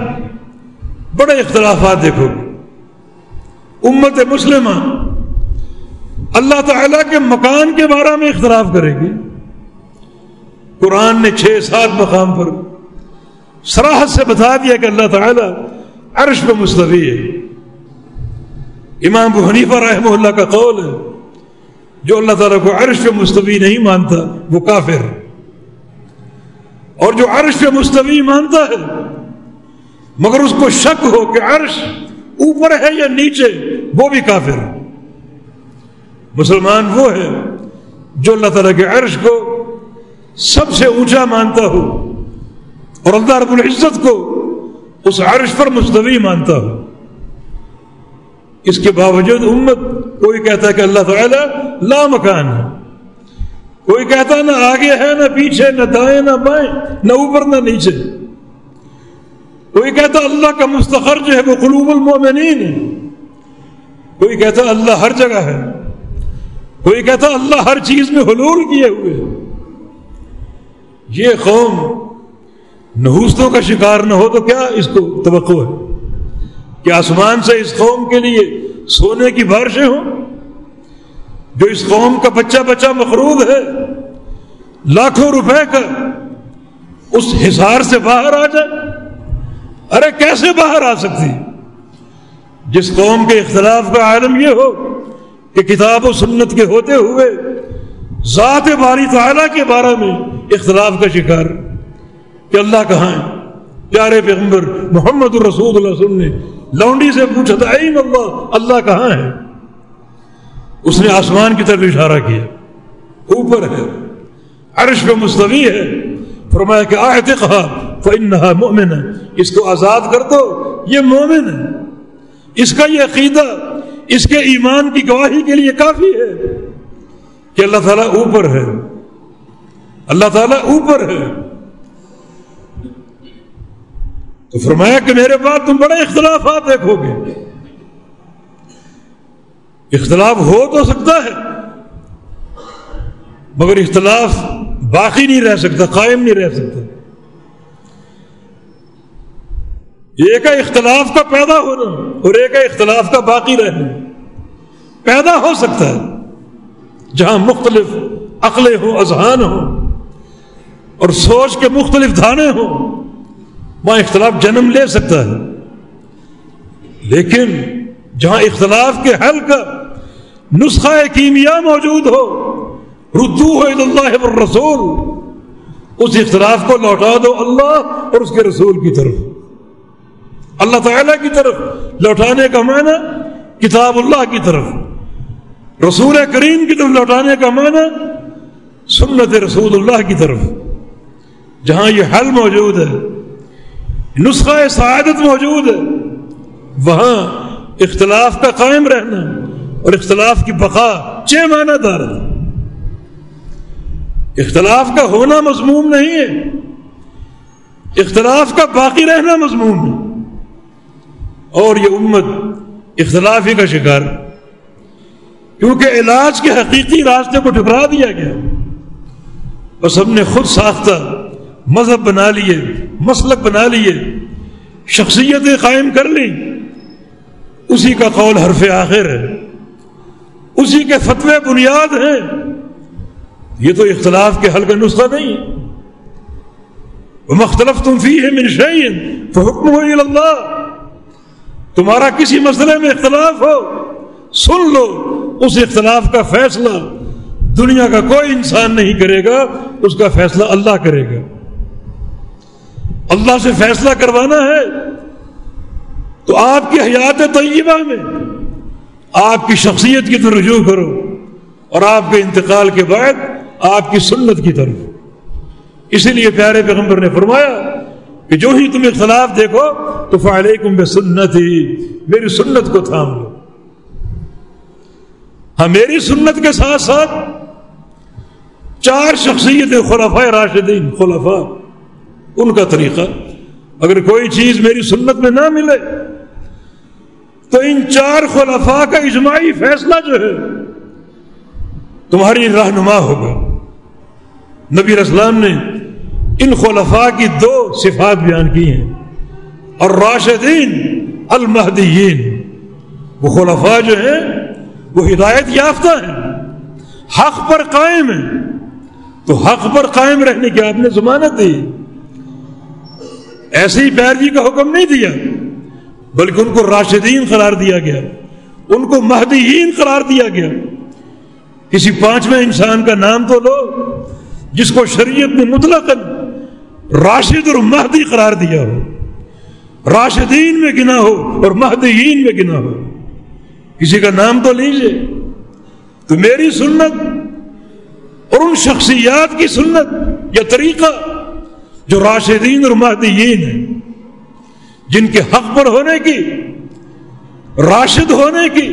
بڑے اختلافات دیکھو گے. امت مسلمہ اللہ تعالی کے مکان کے بارے میں اختلاف کرے گی۔ قرآن نے چھ سات مقام پر سراحت سے بتا دیا کہ اللہ تعالی عرش پہ مستوی ہے۔ امام حنیفہ رحمہ اللہ کا قول ہے، جو اللہ تعالیٰ کو عرش پہ مستوی نہیں مانتا، وہ کافر اور جو عرش پہ مستوی مانتا ہے، مگر اس کو شک ہو کہ عرش اوپر ہے یا نیچے وہ بھی کافر مسلمان وہ ہے جو اللہ تعالیٰ کے عرش کو سب سے اونچا مانتا ہو اور اللہ رب العزت کو اس عرش پر مستوی مانتا ہو۔ اس کے باوجود امت کوئی کہتا ہے کہ اللہ تعالیٰ لا مکان ہے۔ کوئی کہتا نہ آگے ہے، نہ پیچھے، نہ دائیں، نہ بائیں، نہ اوپر، نہ نیچے۔ کوئی کہتا اللہ کا مستقر جو ہے، وہ قلوب المومنین ہے۔ کوئی کہتا اللہ ہر جگہ ہے کوئی کہتا اللہ ہر چیز میں حلول کیے ہوئے یہ قوم نحوستوں کا شکار نہ ہو تو کیا اس کو توقع ہے کہ آسمان سے اس قوم کے لیے سونے کی بارشیں ہوں جو اس قوم کا بچہ بچہ مقروض ہے لاکھوں روپے کا اس حصار سے باہر آ جائے ارے کیسے باہر آ سکتی جس قوم کے اختلاف کا عالم یہ ہو کہ کتاب و سنت کے ہوتے ہوئے ذات باری تعالیٰ کے بارے میں اختلاف کا شکار کہ اللہ کہاں ہے؟ پیارے پیغمبر، محمد الرسول اللہ نے لونڈی سے پوچھا تھا این اللہ اللہ کہاں ہے؟ اس نے آسمان کی طرف اشارہ کیا، اوپر ہے، عرش پہ مستوی ہے۔ فرمایا کہ آئے کہا مومن ہے اس کو آزاد کر دو، یہ مومن ہے۔ اس کا یہ عقیدہ اس کے ایمان کی گواہی کے لیے کافی ہے کہ اللہ تعالیٰ اوپر ہے۔ اللہ تعالیٰ اوپر ہے۔ تو فرمایا کہ میرے بعد تم بڑے اختلافات دیکھو گے۔ اختلاف ہو تو سکتا ہے، مگر اختلاف باقی نہیں رہ سکتا، قائم نہیں رہ سکتا۔ ایک اختلاف کا پیدا ہونا اور ایک اختلاف کا باقی رہنا پیدا ہو سکتا ہے۔ جہاں مختلف عقلیں ہوں، اذہان ہوں اور سوچ کے مختلف دھانے ہوں، وہاں اختلاف جنم لے سکتا ہے۔ لیکن جہاں اختلاف کے حل کا نسخہ کیمیا موجود ہو ردو ہو اللہ رسول اس اختلاف کو لوٹا دو اللہ اور اس کے رسول کی طرف۔ اللہ تعالی کی طرف، لوٹانے کا معنی کتاب اللہ کی طرف۔ رسول کریم کی طرف لوٹانے کا معنی سنت رسول اللہ کی طرف۔ جہاں یہ حل موجود ہے، نسخہ سعادت موجود ہے، وہاں اختلاف کا قائم رہنا اور اختلاف کی بقا چھ معنی دار ہے۔ اختلاف کا ہونا مضموم نہیں ہے، اختلاف کا باقی رہنا مضموم ہے۔ اور یہ امت اختلاف ہی کا شکار کیونکہ علاج کے حقیقی راستے کو ٹھکرا دیا گیا۔ اور سب نے خود ساختہ مذہب بنا لیے، مسلک بنا لیے، شخصیتیں قائم کر لی اسی کا قول حرف آخر ہے۔ اسی کے فتوے بنیاد ہیں۔ یہ تو اختلاف کے حل کا نسخہ نہیں۔ مختلف تم فی ہے منشین تو حکم ہو اللہ۔ تمہارا کسی مسئلے میں اختلاف ہو، سن لو، اس اختلاف کا فیصلہ دنیا کا کوئی انسان نہیں کرے گا، اس کا فیصلہ اللہ کرے گا۔ اللہ سے فیصلہ کروانا ہے۔ تو آپ کی حیات طیبہ میں آپ کی شخصیت کی طرف رجوع کرو اور آپ کے انتقال کے بعد آپ کی سنت کی طرف۔ اسی لیے پیارے پیغمبر نے فرمایا کہ جو ہی تم اختلاف دیکھو تو فعلیکم بے سنت ہی میری سنت کو تھام لو۔ ہاں میری سنت کے ساتھ ساتھ چار شخصیت خلفۂ راشدین خلفا ان کا طریقہ۔ اگر کوئی چیز میری سنت میں نہ ملے، تو ان چار خلفاء کا اجماعی فیصلہ جو ہے، تمہاری رہنما ہوگا۔ نبی اسلام نے ان خلفاء کی دو صفات بیان کی ہیں۔ اور راشدین المہدیین۔ وہ خلفاء جو ہیں، وہ ہدایت یافتہ ہیں۔ حق پر قائم ہیں۔ تو حق پر قائم رہنے کی آپ نے ضمانت دی۔ ایسے ہی پیروی کا حکم نہیں دیا، بلکہ ان کو راشدین قرار دیا گیا۔ ان کو مہدیین قرار دیا گیا۔ کسی پانچویں انسان کا نام تو لو، جس کو شریعت نے مطلق راشد اور مہدی قرار دیا ہو۔ راشدین میں گنا ہو اور مہدیین میں گنا ہو۔ کسی کا نام تو لیجیے تو میری سنت اور ان شخصیات کی سنت یا طریقہ جو راشدین اور مہدیین ہیں، جن کے حق پر ہونے کی، راشد ہونے کی،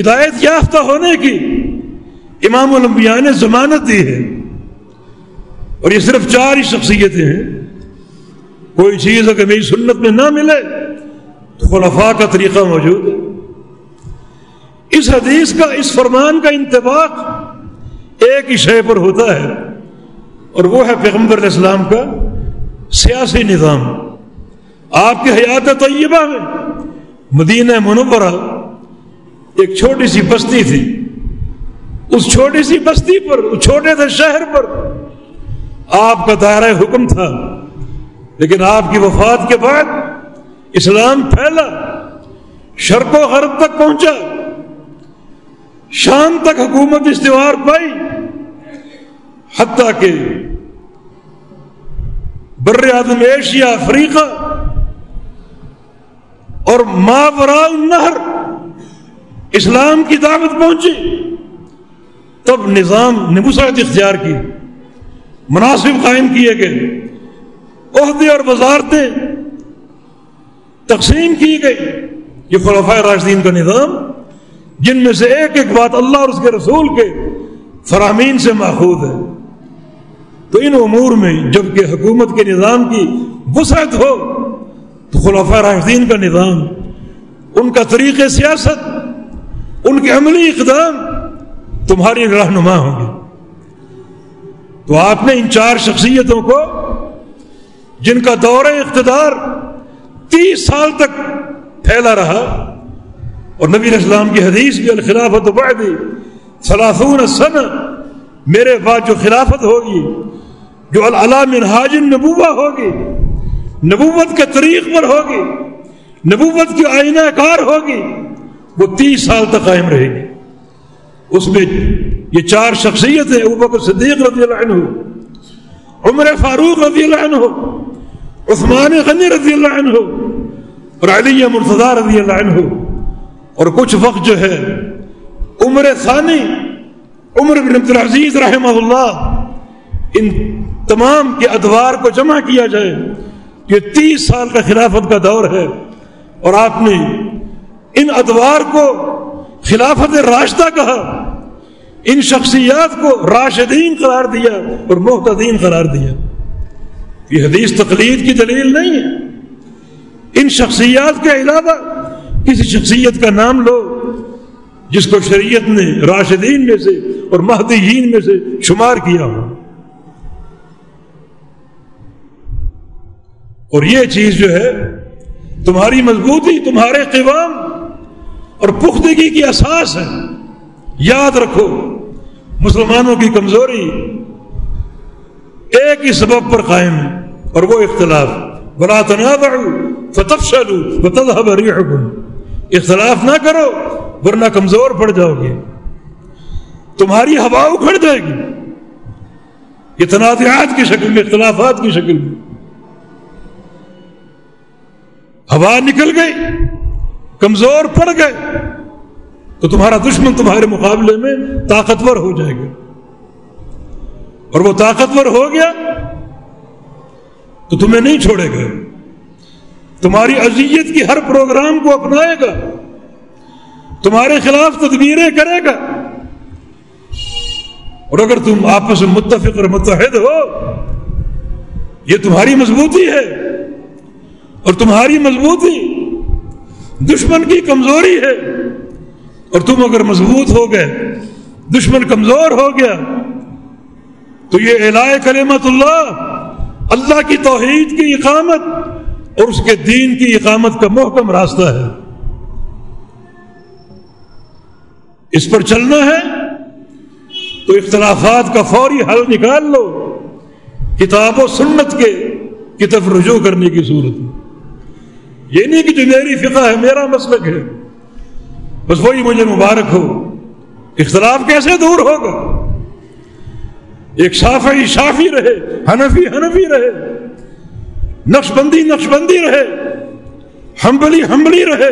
ہدایت یافتہ ہونے کی، امام الانبیاء نے ضمانت دی ہے۔ اور یہ صرف چار ہی شخصیتیں ہیں۔ کوئی چیز اگر میری سنت میں نہ ملے تو خلفاء کا طریقہ موجود ہے۔ اس حدیث کا، اس فرمان کا انتباق ایک ہی شے پر ہوتا ہے اور وہ ہے پیغمبر علیہ السلام کا سیاسی نظام۔ آپ کی حیات طیبہ میں مدینہ منورہ ایک چھوٹی سی بستی تھی۔ اس چھوٹی سی بستی پر چھوٹے سے شہر پر آپ کا دائرہ حکم تھا، لیکن آپ کی وفات کے بعد اسلام پھیلا، شرق و غرب تک پہنچا، شام تک حکومت استوار پائی، حتیٰ کہ بر اعظم ایشیا افریقہ اور ماورا النہر اسلام کی دعوت پہنچی، تب نظام نبوسعت اختیار کی۔ مناسب قائم کیے گئے عہدے اور وزارتیں تقسیم کی گئی۔ یہ خلفۂ راشدین کا نظام، جن میں سے ایک ایک بات اللہ اور اس کے رسول کے فرامین سے ماخوذ ہے۔ تو ان امور میں جبکہ حکومت کے نظام کی وسعت ہو، تو خلافہ راشدین کا نظام، ان کا طریق سیاست، ان کے عملی اقدام تمہاری رہنما ہوں گے۔ تو آپ نے ان چار شخصیتوں کو، جن کا دور اقتدار تیس سال تک پھیلا رہا، اور نبی اسلام کی حدیث بھی الخلافت بعدی سلاثون سن میرے بعد جو خلافت ہوگی، جو العلام حاج ہوگی، نبوت کے طریق پر ہوگی، نبوت کی آئینہ کار ہوگی، وہ تیس سال تک قائم رہے گی۔ اس میں یہ چار شخصیت ابو بکر صدیق رضی اللہ عنہ، عمر فاروق رضی اللہ عنہ، عثمان غنی رضی اللہ عنہ اور علی مرتضی رضی اللہ عنہ۔ اور کچھ وقت جو ہے، عمر ثانی، عمر بن عبد العزیز رحمہ اللہ، ان تمام کے ادوار کو جمع کیا جائے۔ یہ تیس سال کا خلافت کا دور ہے اور آپ نے ان ادوار کو خلافت راستہ کہا۔ ان شخصیات کو راشدین قرار دیا اور محتدین قرار دیا۔ یہ حدیث تقلید کی دلیل نہیں ہے۔ ان شخصیات کے علاوہ کسی شخصیت کا نام لو جس کو شریعت نے راشدین میں سے اور مہدیین میں سے شمار کیا ہو۔ اور یہ چیز جو ہے، تمہاری مضبوطی، تمہارے قوام اور پختگی کی اساس ہے۔ یاد رکھو مسلمانوں کی کمزوری ایک ہی سبب پر قائم ہے، اور وہ اختلاف۔ بلا تنازع فتفشلوا وتذهب ريحكم۔ اختلاف نہ کرو، ورنہ کمزور پڑ جاؤ گے۔ تمہاری ہوا اکھڑ جائے گی۔ یہ تنازعات کی شکل میں، اختلافات کی شکل میں۔ ہوا نکل گئی، کمزور پڑ گئے۔ تو تمہارا دشمن تمہارے مقابلے میں طاقتور ہو جائے گا۔ اور وہ طاقتور ہو گیا تو تمہیں نہیں چھوڑے گا۔ تمہاری اذیت کی ہر پروگرام کو اپنائے گا۔ تمہارے خلاف تدبیریں کرے گا۔ اور اگر تم آپس میں متفق اور متحد ہو، یہ تمہاری مضبوطی ہے۔ اور تمہاری مضبوطی دشمن کی کمزوری ہے۔ اور تم اگر مضبوط ہو گئے، دشمن کمزور ہو گیا، تو یہ الائے کلمت اللہ اللہ کی توحید کی اقامت اور اس کے دین کی اقامت کا محکم راستہ ہے۔ اس پر چلنا ہے، تو اختلافات کا فوری حل نکال لو، کتاب و سنت کے کتاب رجوع کرنے کی صورت۔ میں یہ نہیں کہ جو میری فقہ ہے، میرا مسلک ہے۔ بس وہی مجھے مبارک ہو۔ اختلاف کیسے دور ہوگا؟ ایک شافعی شافی رہے، حنفی حنفی رہے نقش بندی نقش بندی رہے ہمبلی ہمبلی رہے۔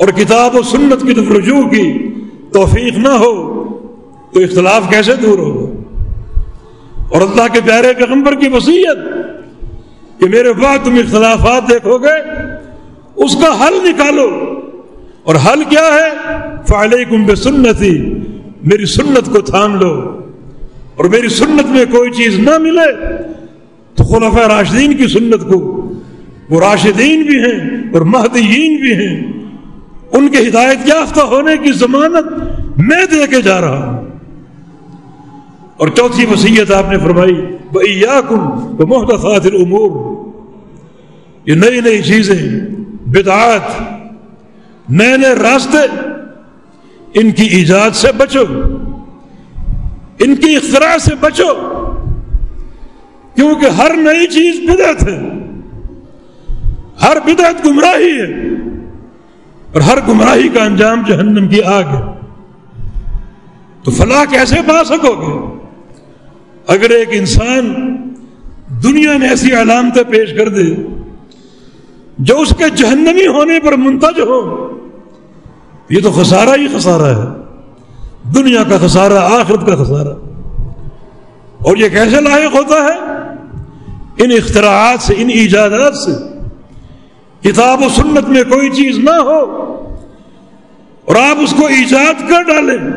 اور کتاب و سنت کی طرف رجوع کی توفیق نہ ہو، تو اختلاف کیسے دور ہوگا؟ اور اللہ کے پیارے پیغمبر کی وسیعت کہ میرے بعد تم اختلافات دیکھو گے، اس کا حل نکالو۔ اور حل کیا ہے؟ فعلیکم کم بے سنتی میری سنت کو تھام لو۔ اور میری سنت میں کوئی چیز نہ ملے تو خلفۂ راشدین کی سنت کو۔ وہ راشدین بھی ہیں اور مہدیین بھی ہیں۔ ان کے ہدایت یافتہ ہونے کی ضمانت میں دے کے جا رہا ہوں۔ اور چوتھی وسیعت آپ نے فرمائی بھائی یا کن وہ محدثات الامور یہ نئی نئی چیزیں، بدعات نئے نئے راستے ان کی ایجاد سے بچو، ان کی اختراع سے بچو، کیونکہ ہر نئی چیز بدعت ہے۔ ہر بدعت گمراہی ہے اور ہر گمراہی کا انجام جہنم کی آگ ہے۔ تو فلاح کیسے پا سکو گے؟ اگر ایک انسان دنیا میں ایسی علامتیں پیش کر دے جو اس کے جہنمی ہونے پر منتج ہو یہ تو خسارہ ہی خسارہ ہے۔ دنیا کا خسارہ، آخرت کا خسارہ۔ اور یہ کیسے لاحق ہوتا ہے؟ ان اختراعات سے، ان ایجادات سے۔ کتاب و سنت میں کوئی چیز نہ ہو اور آپ اس کو ایجاد کر ڈالیں۔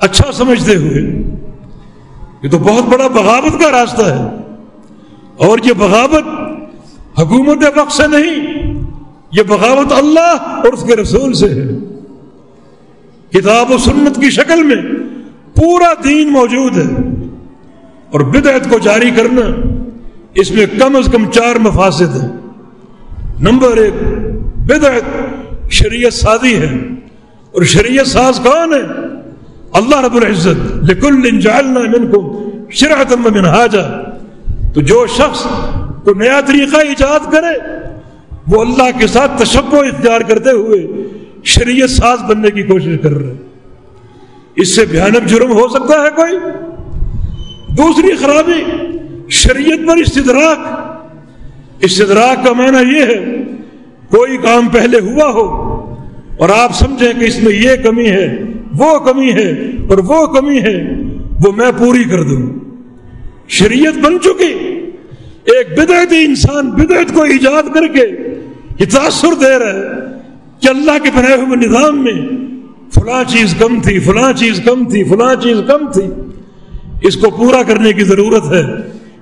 اچھا سمجھتے ہوئے۔ یہ تو بہت بڑا بغاوت کا راستہ ہے۔ اور یہ بغاوت حکومت وقت سے نہیں، یہ بغاوت اللہ اور اس کے رسول سے ہے۔ کتاب و سنت کی شکل میں پورا دین موجود ہے۔ اور بدعت کو جاری کرنا اس میں کم از کم چار مفاصد ہیں۔ نمبر ایک، بدعت شریعت سازی ہے۔ اور شریعت ساز کون ہے؟ اللہ رب العزت۔ لکل جعلنا منکم شرعتا منہاجا۔ تو جو شخص کو نیا طریقہ ایجاد کرے، وہ اللہ کے ساتھ تشبہ اختیار کرتے ہوئے شریعت ساز بننے کی کوشش کر رہے اس سے بھیانک جرم ہو سکتا ہے کوئی؟ دوسری خرابی، شریعت پر استدراک۔ استدراک کا معنی یہ ہے، کوئی کام پہلے ہوا ہو اور آپ سمجھیں کہ اس میں یہ کمی ہے، وہ کمی ہے اور وہ کمی ہے، وہ میں پوری کر دوں۔ شریعت بن چکی۔ ایک بدعتی انسان بدعت کو ایجاد کر کے یہ تاثر دے رہا ہے۔ کہ اللہ کے بنائے ہوئے نظام میں فلاں چیز کم تھی، فلاں چیز کم تھی، فلاں چیز کم تھی۔ اس کو پورا کرنے کی ضرورت ہے۔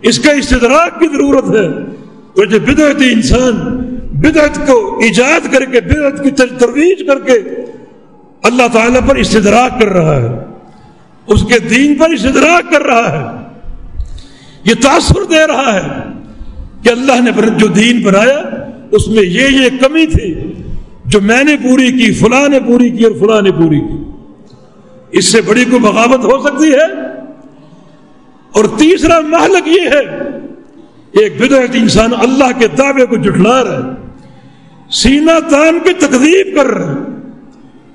اس کا استدراک کی ضرورت ہے۔ تو جو بدعتی انسان، بدعت کو ایجاد کر کے، بدعت کی ترویج کر کے اللہ تعالیٰ پر استدراک کر رہا ہے۔ اس کے دین پر استدراک کر رہا ہے۔ یہ تاثر دے رہا ہے کہ اللہ نے جو دین بنایا، اس میں یہ یہ کمی تھی۔ جو میں نے پوری کی، فلاں نے پوری کی اور فلاں نے پوری کی۔ اس سے بڑی کوئی بغاوت ہو سکتی ہے؟ اور تیسرا محلک یہ ہے، ایک بدعت انسان اللہ کے دعوے کو جٹلا رہا ہے۔ سینہ تان کی تقدیب کر رہا ہے۔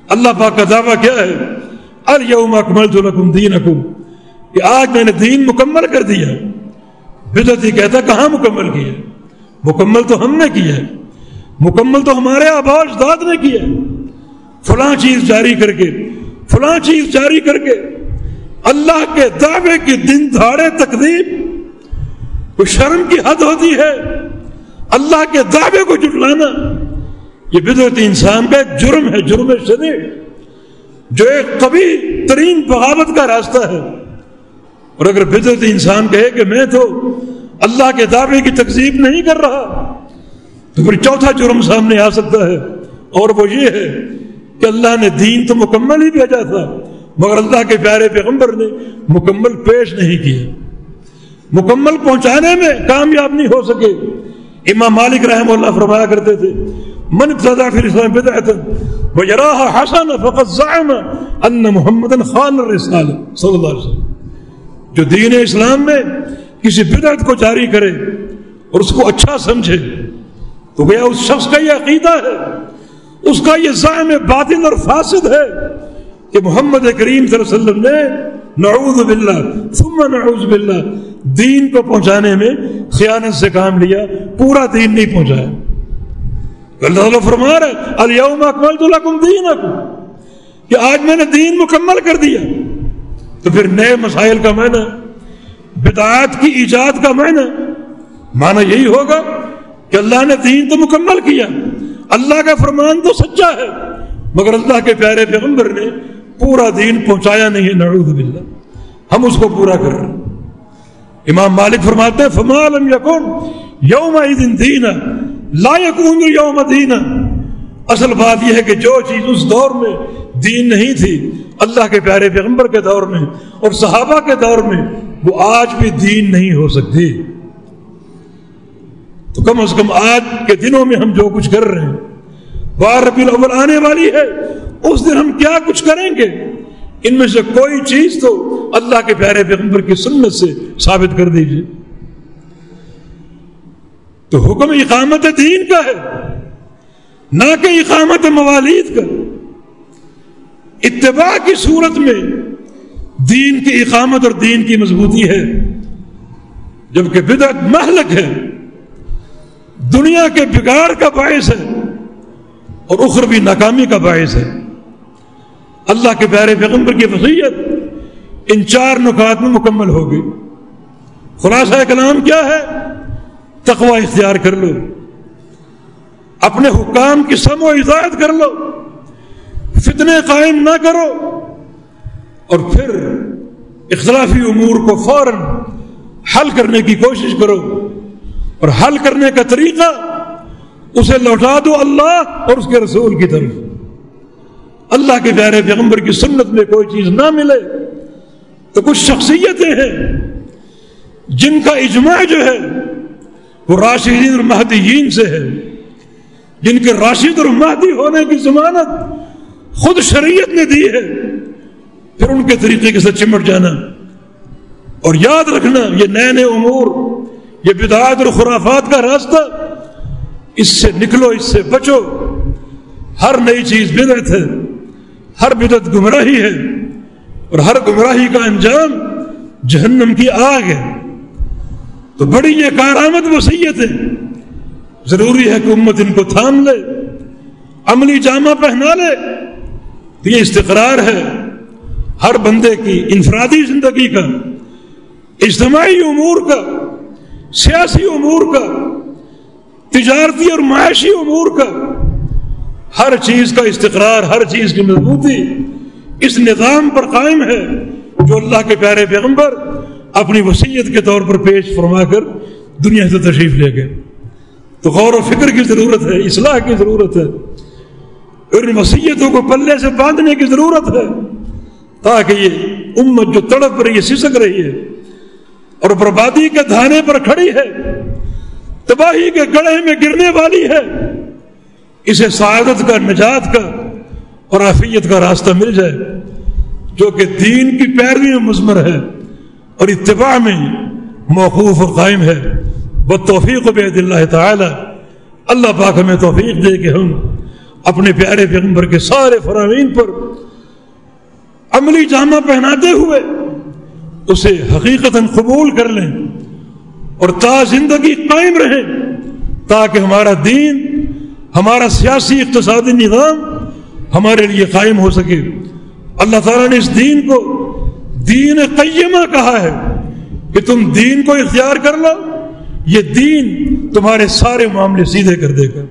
اللہ پاک کا دعویٰ کیا ہے؟ الم اکمل جو لکم دین اکم کہ آج میں نے دین مکمل کر دیا۔ بدعت کہتا کہاں مکمل کیا مکمل تو ہم نے کیا ہے۔ مکمل تو ہمارے آبا اجداد نے کیا فلاں چیز جاری کر کے، فلاں چیز جاری کر کے، اللہ کے دعوے کی دن دھاڑے تقریب کوئی شرم کی حد ہوتی ہے، اللہ کے دعوے کو جٹلانا یہ بدرت انسان کا ایک جرم ہے، جرم شدید۔ جو ایک طبی ترین بغاوت کا راستہ ہے۔ اور اگر بدرت انسان کہے کہ میں تو اللہ کے دعوے کی تقسیم نہیں کر رہا تو پھر چوتھا جرم سامنے آ سکتا ہے۔ اور وہ یہ ہے کہ اللہ نے دین تو مکمل ہی بھیجا تھا، مگر اللہ کے پیارے پیغمبر نے مکمل پیش نہیں کیا۔ مکمل پہنچانے میں کامیاب نہیں ہو سکے۔ امام مالک رحم اللہ فرمایا کرتے تھے، من ابتدا پھر اسلام بدعت وجراح حسن فقط زعم ان محمد خان الرسال صلی اللہ علیہ وسلم۔ جو دین اسلام میں کسی بدعت کو جاری کرے اور اس کو اچھا سمجھے تو گیا اس شخص کا یہ عقیدہ ہے، اس کا یہ زائم باطن اور فاسد ہے کہ محمد کریم صلی اللہ علیہ وسلم نے نعوذ باللہ، ثم نعوذ باللہ، دین کو پہنچانے میں خیانت سے کام لیا، پورا دین نہیں پہنچایا۔ اللہ تعالیٰ فرما رہا ہے، الیوم اکملت لکم دینکم کہ آج میں نے دین مکمل کر دیا۔ تو پھر نئے مسائل کا معنی، بدعات کی ایجاد کا معنی معنی یہی ہوگا کہ اللہ نے دین تو مکمل کیا۔ اللہ کا فرمان تو سچا ہے، مگر اللہ کے پیارے پیغمبر نے پورا دین پہنچایا نہیں ہے، نعوذ باللہ۔ ہم اس کو پورا کر رہے ہیں۔ امام مالک فرماتے ہیں، فما لم یکن یوم دن لا یکون یوم دینا اصل بات یہ ہے کہ جو چیز اس دور میں دین نہیں تھی، اللہ کے پیارے پیغمبر کے دور میں اور صحابہ کے دور میں، وہ آج بھی دین نہیں ہو سکتی۔ تو کم از کم آج کے دنوں میں ہم جو کچھ کر رہے ہیں، بار ربی الاول آنے والی ہے، اس دن ہم کیا کچھ کریں گے؟ ان میں سے کوئی چیز تو اللہ کے پیارے پیغمبر کی سنت سے ثابت کر دیجیے تو حکم اقامت دین کا ہے، نہ کہ اقامت موالید کا۔ اتباع کی صورت میں دین کی اقامت اور دین کی مضبوطی ہے، جبکہ بدعت محلک ہے۔ دنیا کے بگاڑ کا باعث ہے اور اخروی ناکامی کا باعث ہے۔ اللہ کے پیارے پیغمبر کی وصیت ان چار نکات میں مکمل ہوگی۔ خلاصہ کلام کیا ہے؟ تقوی اختیار کر لو۔ اپنے حکام کی سم و اجازت کر لو۔ فتنے قائم نہ کرو۔ اور پھر اختلافی امور کو فوراً حل کرنے کی کوشش کرو۔ اور حل کرنے کا طریقہ، اسے لوٹا دو اللہ اور اس کے رسول کی طرف۔ اللہ کے پیارے پیغمبر کی سنت میں کوئی چیز نہ ملے تو کچھ شخصیتیں ہیں جن کا اجماع جو ہے وہ راشدین اور مہدیین سے ہے۔ جن کے راشد اور مہدی ہونے کی ضمانت خود شریعت نے دی ہے۔ پھر ان کے طریقے کے ساتھ چمٹ جانا۔ اور یاد رکھنا، یہ نئے نئے امور یہ بدعات اور خرافات کا راستہ اس سے نکلو، اس سے بچو۔ ہر نئی چیز بدعت ہے، ہر بدعت گمراہی ہے اور ہر گمراہی کا انجام جہنم کی آگ ہے۔ تو بڑی یہ کارآمد وسیعت ہے۔ ضروری ہے کہ امت ان کو تھام لے، عملی جامہ پہنا لے۔ تو یہ استقرار ہے ہر بندے کی انفرادی زندگی کا، اجتماعی امور کا۔ سیاسی امور کا، تجارتی اور معاشی امور کا۔ ہر چیز کا استقرار، ہر چیز کی مضبوطی اس نظام پر قائم ہے جو اللہ کے پیارے پیغمبر اپنی وسیعت کے طور پر پیش فرما کر دنیا سے تشریف لے گئے۔ تو غور و فکر کی ضرورت ہے، اصلاح کی ضرورت ہے۔ ان وسیعتوں کو پلے سے باندھنے کی ضرورت ہے تاکہ یہ امت جو تڑپ رہی ہے، سسک رہی ہے اور بربادی کے دھانے پر کھڑی ہے، تباہی کے گڑھے میں گرنے والی ہے۔ اسے سعادت کا، نجات کا اور عافیت کا راستہ مل جائے، جو کہ دین کی پیروی میں مضمر ہے اور اتباع میں موقوف و قائم ہے۔ وہ توفیق و بید اللہ تعالی۔ اللہ پاک ہمیں توفیق دے کہ ہم اپنے پیارے پیغمبر کے سارے فرامین پر عملی جامہ پہناتے ہوئے اسے حقیقت قبول کر لیں اور تا زندگی قائم رہے تاکہ ہمارا دین، ہمارا سیاسی اقتصادی نظام ہمارے لیے قائم ہو سکے۔ اللہ تعالیٰ نے اس دین کو دین قیمہ کہا ہے کہ تم دین کو اختیار کر لو، یہ دین تمہارے سارے معاملے سیدھے کر دے گا۔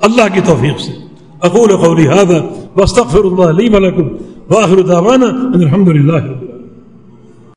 اللہ کی توفیق سے۔ اقول قولی هذا واستغفر الله لي ولكم واخر دعوانا ان الحمد لله رب العالمين